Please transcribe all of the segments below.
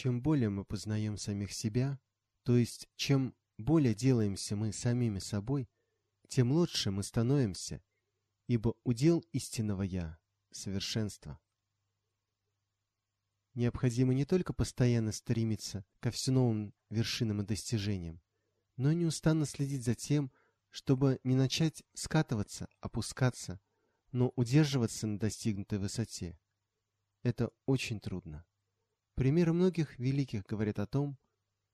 Чем более мы познаем самих себя, то есть чем более делаемся мы самими собой, тем лучше мы становимся, ибо удел истинного «Я» — совершенство. Необходимо не только постоянно стремиться ко все новым вершинам и достижениям, но и неустанно следить за тем, чтобы не начать скатываться, опускаться, но удерживаться на достигнутой высоте. Это очень трудно. Примеры многих великих говорят о том,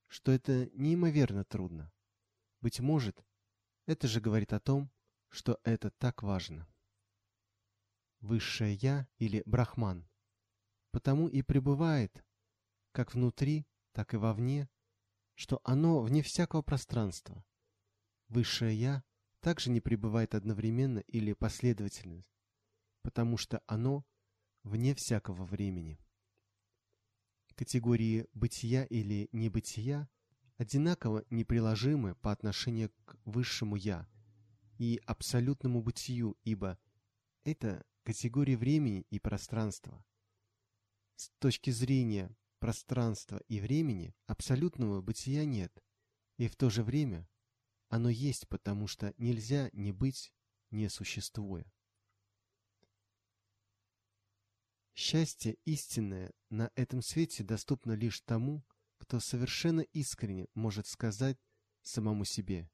что это неимоверно трудно. Быть может, это же говорит о том, что это так важно. Высшее Я или Брахман потому и пребывает как внутри, так и вовне, что оно вне всякого пространства. Высшее Я также не пребывает одновременно или последовательно, потому что оно вне всякого времени категории бытия или небытия одинаково неприложимы по отношению к высшему «я» и абсолютному бытию, ибо это категории времени и пространства. С точки зрения пространства и времени абсолютного бытия нет, и в то же время оно есть, потому что нельзя не быть, не существуя. Счастье истинное на этом свете доступно лишь тому, кто совершенно искренне может сказать самому себе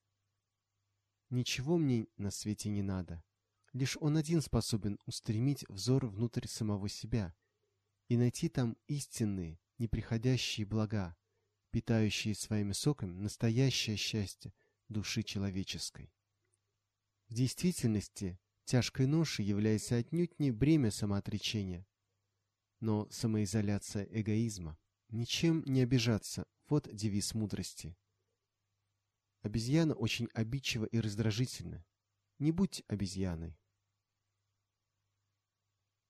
«Ничего мне на свете не надо». Лишь он один способен устремить взор внутрь самого себя и найти там истинные, неприходящие блага, питающие своими соками настоящее счастье души человеческой. В действительности тяжкой ношей является отнюдь не бремя самоотречения, но самоизоляция эгоизма. Ничем не обижаться – вот девиз мудрости. Обезьяна очень обидчива и раздражительна. Не будь обезьяной.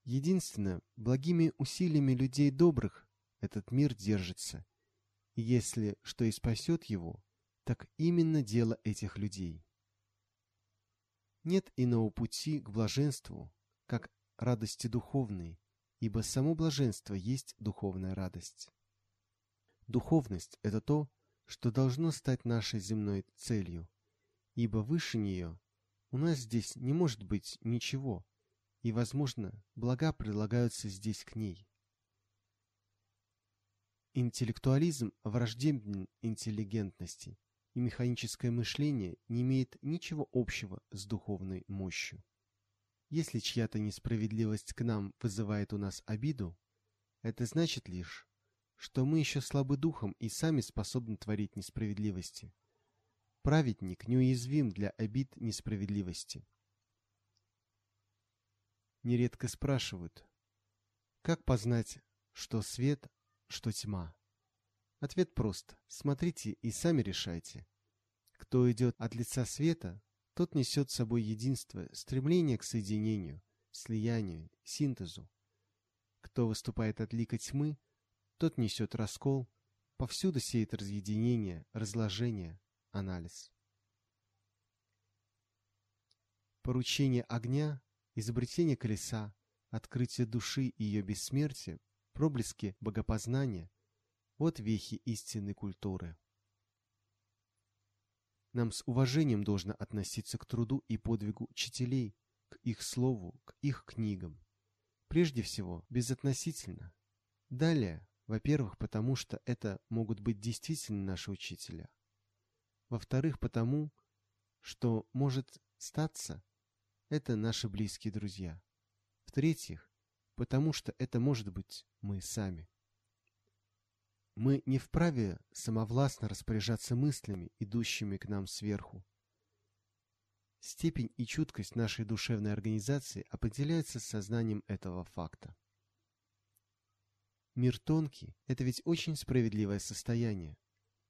Единственное, благими усилиями людей добрых этот мир держится. И если что и спасет его, так именно дело этих людей. Нет иного пути к блаженству, как радости духовной, ибо само блаженство есть духовная радость. Духовность – это то, что должно стать нашей земной целью, ибо выше нее у нас здесь не может быть ничего, и, возможно, блага прилагаются здесь к ней. Интеллектуализм враждебен интеллигентности, и механическое мышление не имеет ничего общего с духовной мощью. Если чья-то несправедливость к нам вызывает у нас обиду, это значит лишь, что мы еще слабы духом и сами способны творить несправедливости. Праведник неуязвим для обид несправедливости. Нередко спрашивают, как познать, что свет, что тьма? Ответ прост. Смотрите и сами решайте. Кто идет от лица света, тот несет с собой единство, стремление к соединению, слиянию, синтезу. Кто выступает от лика тьмы, тот несет раскол, повсюду сеет разъединение, разложение, анализ. Поручение огня, изобретение колеса, открытие души и ее бессмертие, проблески богопознания – вот вехи истинной культуры. Нам с уважением должно относиться к труду и подвигу учителей, к их слову, к их книгам. Прежде всего, безотносительно. Далее, во-первых, потому что это могут быть действительно наши учителя. Во-вторых, потому, что может статься, это наши близкие друзья. В-третьих, потому что это может быть мы сами. Мы не вправе самовластно распоряжаться мыслями, идущими к нам сверху. Степень и чуткость нашей душевной организации определяются сознанием этого факта. Мир тонкий – это ведь очень справедливое состояние.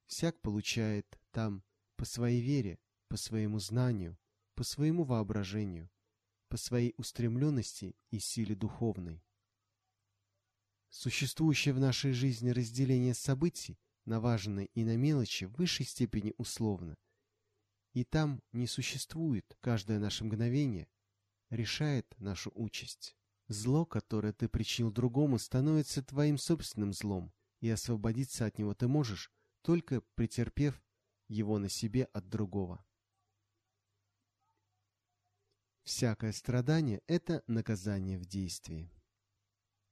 Всяк получает там по своей вере, по своему знанию, по своему воображению, по своей устремленности и силе духовной. Существующее в нашей жизни разделение событий на важные и на мелочи в высшей степени условно. И там не существует каждое наше мгновение, решает нашу участь. Зло, которое ты причинил другому, становится твоим собственным злом, и освободиться от него ты можешь, только претерпев его на себе от другого. Всякое страдание – это наказание в действии.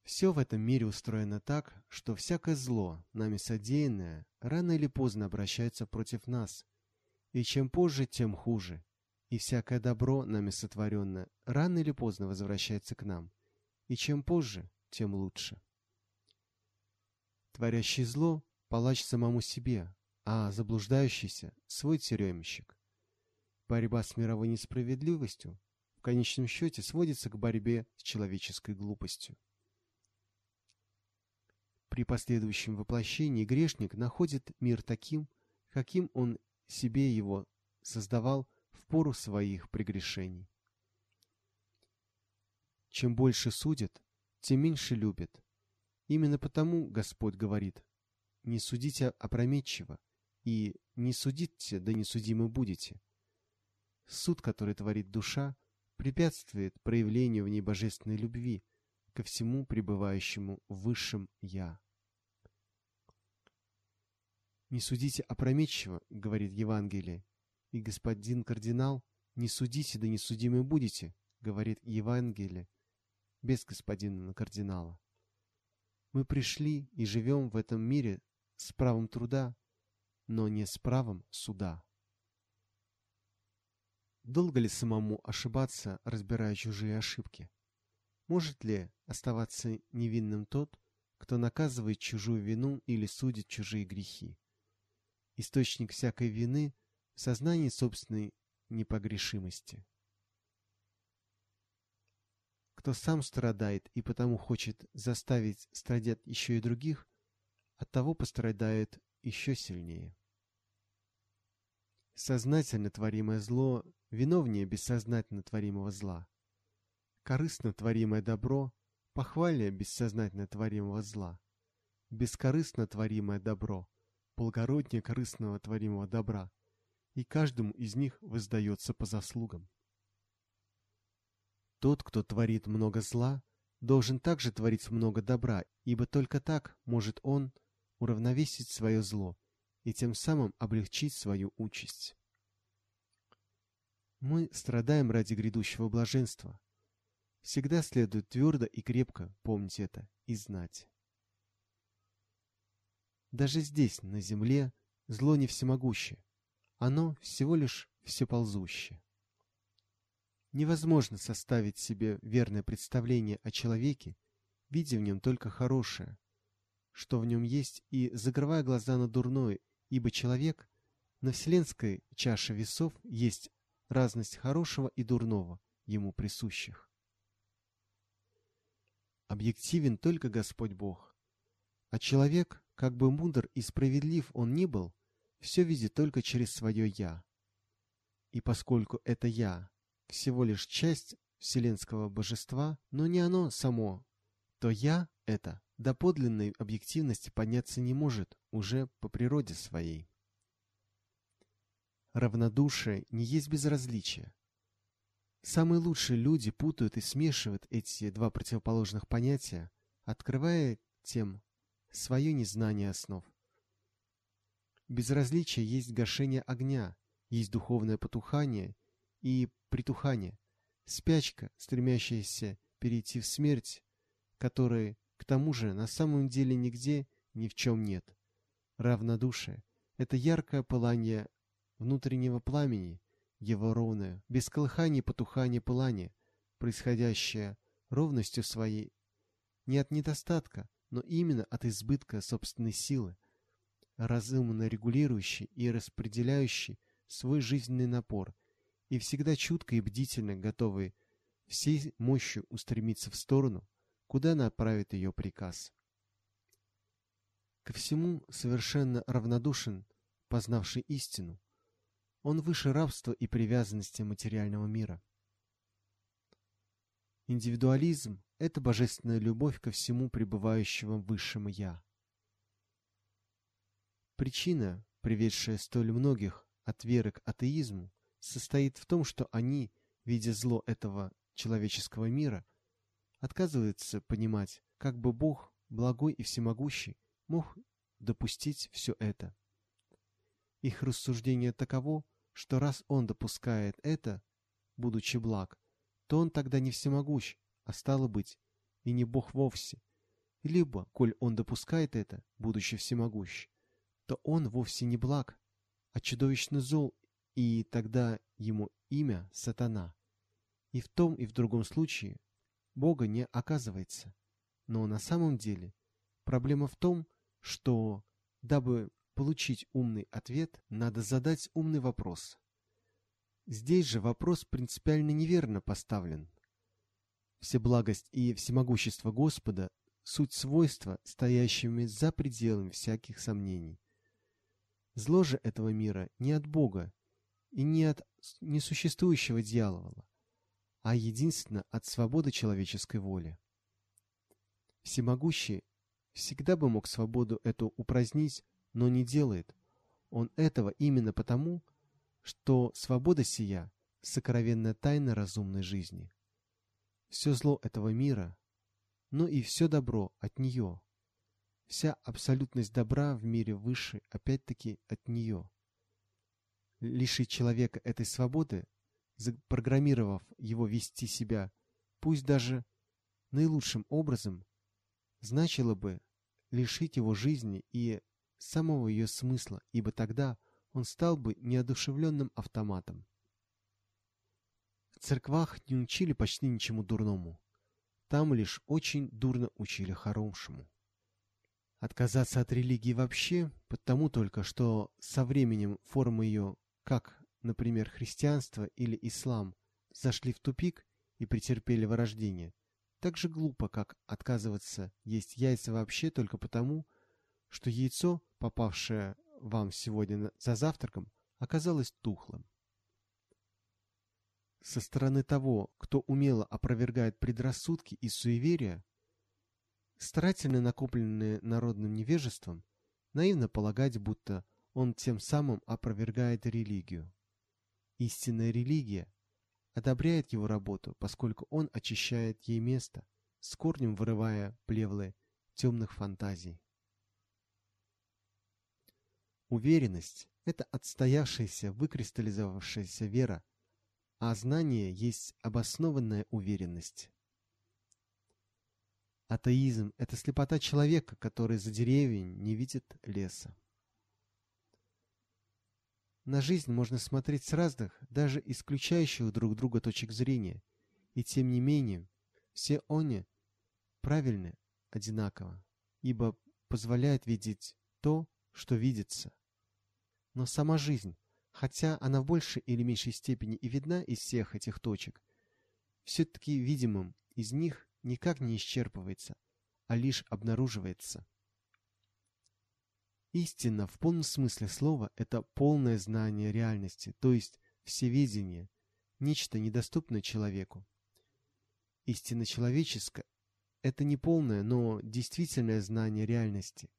Все в этом мире устроено так, что всякое зло, нами содеянное, рано или поздно обращается против нас. И чем позже, тем хуже. И всякое добро, нами сотворенное, рано или поздно возвращается к нам. И чем позже, тем лучше. Творящий зло – палач самому себе, а заблуждающийся – свой тюремщик. Борьба с мировой несправедливостью в конечном счете сводится к борьбе с человеческой глупостью. При последующем воплощении грешник находит мир таким, каким он себе его создавал в пору своих прегрешений. Чем больше судят, тем меньше любят. Именно потому Господь говорит, не судите опрометчиво, и не судите, да не судимы будете. Суд, который творит душа, препятствует проявлению в ней божественной любви ко всему пребывающему в высшем «Я». «Не судите опрометчиво», — говорит Евангелие, и господин кардинал, «не судите, да не судимы будете», — говорит Евангелие, без господина кардинала. Мы пришли и живем в этом мире с правом труда, но не с правом суда. Долго ли самому ошибаться, разбирая чужие ошибки? Может ли оставаться невинным тот, кто наказывает чужую вину или судит чужие грехи? источник всякой вины в сознании собственной непогрешимости. Кто сам страдает и потому хочет заставить страдать еще и других, от того пострадает еще сильнее. Сознательно творимое зло виновнее бессознательно творимого зла. Корыстно творимое добро похвальнее бессознательно творимого зла. Бескорыстно творимое добро благороднее корыстного творимого добра, и каждому из них воздается по заслугам. Тот, кто творит много зла, должен также творить много добра, ибо только так может он уравновесить свое зло и тем самым облегчить свою участь. Мы страдаем ради грядущего блаженства. Всегда следует твердо и крепко помнить это и знать. Даже здесь, на земле, зло не всемогуще. Оно всего лишь всеползуще. Невозможно составить себе верное представление о человеке, видя в нем только хорошее, что в нем есть, и закрывая глаза на дурное, ибо человек на вселенской чаше весов есть разность хорошего и дурного, ему присущих. Объективен только Господь Бог, а человек как бы мудр и справедлив он ни был, все видит только через свое «я». И поскольку это «я» всего лишь часть вселенского божества, но не оно само, то «я» это до подлинной объективности подняться не может уже по природе своей. Равнодушие не есть безразличие. Самые лучшие люди путают и смешивают эти два противоположных понятия, открывая тем свое незнание основ. Безразличие есть гашение огня, есть духовное потухание и притухание, спячка, стремящаяся перейти в смерть, которой, к тому же, на самом деле нигде ни в чем нет. Равнодушие — это яркое пылание внутреннего пламени, его ровное, без колыхания потухания пылание, происходящее ровностью своей, не от недостатка, но именно от избытка собственной силы, разумно регулирующий и распределяющий свой жизненный напор и всегда чутко и бдительно готовый всей мощью устремиться в сторону, куда направит ее приказ. Ко всему совершенно равнодушен, познавший истину. Он выше рабства и привязанности материального мира. Индивидуализм — это божественная любовь ко всему пребывающему высшему «Я». Причина, приведшая столь многих от веры к атеизму, состоит в том, что они, видя зло этого человеческого мира, отказываются понимать, как бы Бог, благой и всемогущий, мог допустить все это. Их рассуждение таково, что раз он допускает это, будучи благ, то он тогда не всемогущ, а стало быть, и не Бог вовсе. Либо, коль он допускает это, будучи всемогущ, то он вовсе не благ, а чудовищно зол, и тогда ему имя сатана. И в том и в другом случае Бога не оказывается. Но на самом деле проблема в том, что, дабы получить умный ответ, надо задать умный вопрос. Здесь же вопрос принципиально неверно поставлен. Всеблагость и всемогущество Господа – суть свойства, стоящими за пределами всяких сомнений. Зло же этого мира не от Бога и не от несуществующего дьявола, а единственно от свободы человеческой воли. Всемогущий всегда бы мог свободу эту упразднить, но не делает. Он этого именно потому, что свобода сия – сокровенная тайна разумной жизни. Все зло этого мира, но и все добро от нее. Вся абсолютность добра в мире выше, опять-таки, от нее. Лишить человека этой свободы, запрограммировав его вести себя, пусть даже наилучшим образом, значило бы лишить его жизни и самого ее смысла, ибо тогда он стал бы неодушевленным автоматом. В церквах не учили почти ничему дурному. Там лишь очень дурно учили хорошему. Отказаться от религии вообще, потому только, что со временем формы ее, как, например, христианство или ислам, зашли в тупик и претерпели вырождение, так же глупо, как отказываться есть яйца вообще только потому, что яйцо, попавшее вам сегодня за завтраком, оказалось тухлым. Со стороны того, кто умело опровергает предрассудки и суеверия, старательно накопленные народным невежеством, наивно полагать, будто он тем самым опровергает религию. Истинная религия одобряет его работу, поскольку он очищает ей место, с корнем вырывая плевлы темных фантазий. Уверенность – это отстоявшаяся, выкристаллизовавшаяся вера, а знание есть обоснованная уверенность. Атеизм – это слепота человека, который за деревьями не видит леса. На жизнь можно смотреть с разных, даже исключающих друг друга точек зрения, и тем не менее, все они правильны одинаково, ибо позволяют видеть то, что видится. Но сама жизнь, хотя она в большей или меньшей степени и видна из всех этих точек, все-таки видимым из них никак не исчерпывается, а лишь обнаруживается. Истина в полном смысле слова – это полное знание реальности, то есть всеведение, нечто недоступное человеку. Истина человеческая – это не полное, но действительное знание реальности.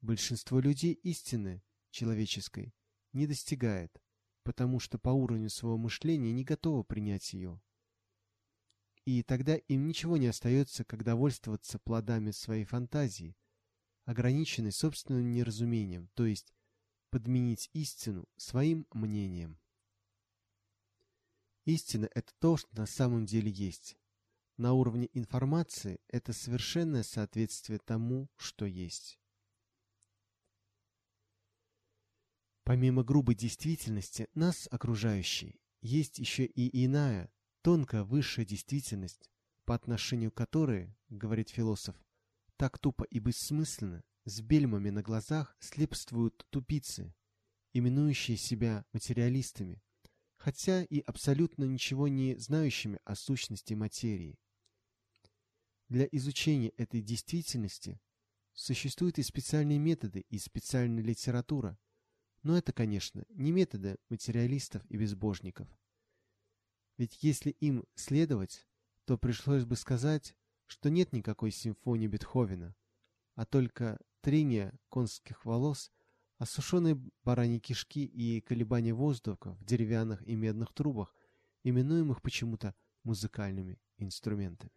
Большинство людей истины человеческой не достигает, потому что по уровню своего мышления не готово принять ее. И тогда им ничего не остается, как довольствоваться плодами своей фантазии – ограниченный собственным неразумением, то есть подменить истину своим мнением. Истина – это то, что на самом деле есть. На уровне информации это совершенное соответствие тому, что есть. Помимо грубой действительности, нас окружающей, есть еще и иная, тонкая высшая действительность, по отношению которой, говорит философ, так тупо и бессмысленно, с бельмами на глазах слепствуют тупицы, именующие себя материалистами, хотя и абсолютно ничего не знающими о сущности материи. Для изучения этой действительности существуют и специальные методы, и специальная литература, но это, конечно, не методы материалистов и безбожников. Ведь если им следовать, то пришлось бы сказать, что нет никакой симфонии Бетховена, а только трение конских волос, осушенные бараньи кишки и колебания воздуха в деревянных и медных трубах, именуемых почему-то музыкальными инструментами.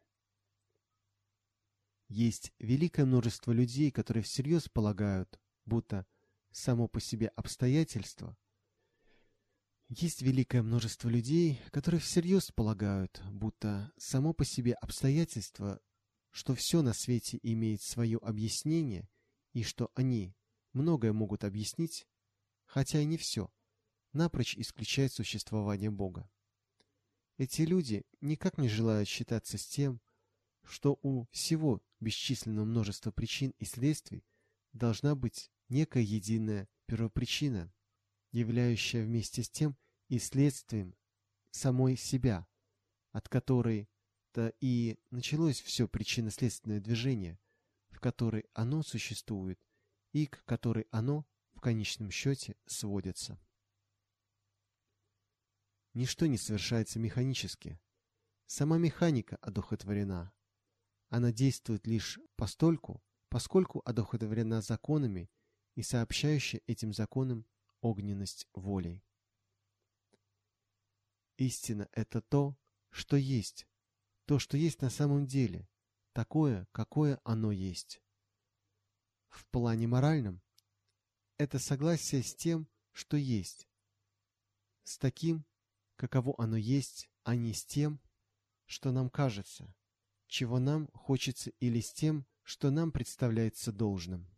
есть великое множество людей, которые всерьез полагают, будто само по себе обстоятельство есть великое множество людей, которые всерьез полагают, будто само по себе обстоятельство, что все на свете имеет свое объяснение, и что они многое могут объяснить, хотя и не все, напрочь исключает существование Бога. Эти люди никак не желают считаться с тем, что у всего бесчисленного множества причин и следствий должна быть некая единая первопричина, являющая вместе с тем и следствием самой себя, от которой-то и началось все причинно-следственное движение, в которой оно существует и к которой оно в конечном счете сводится. Ничто не совершается механически. Сама механика одухотворена. Она действует лишь постольку, поскольку одухотворена законами и сообщающая этим законам огненность волей. Истина — это то, что есть, то, что есть на самом деле, такое, какое оно есть. В плане моральном это согласие с тем, что есть, с таким, каково оно есть, а не с тем, что нам кажется, чего нам хочется или с тем, что нам представляется должным.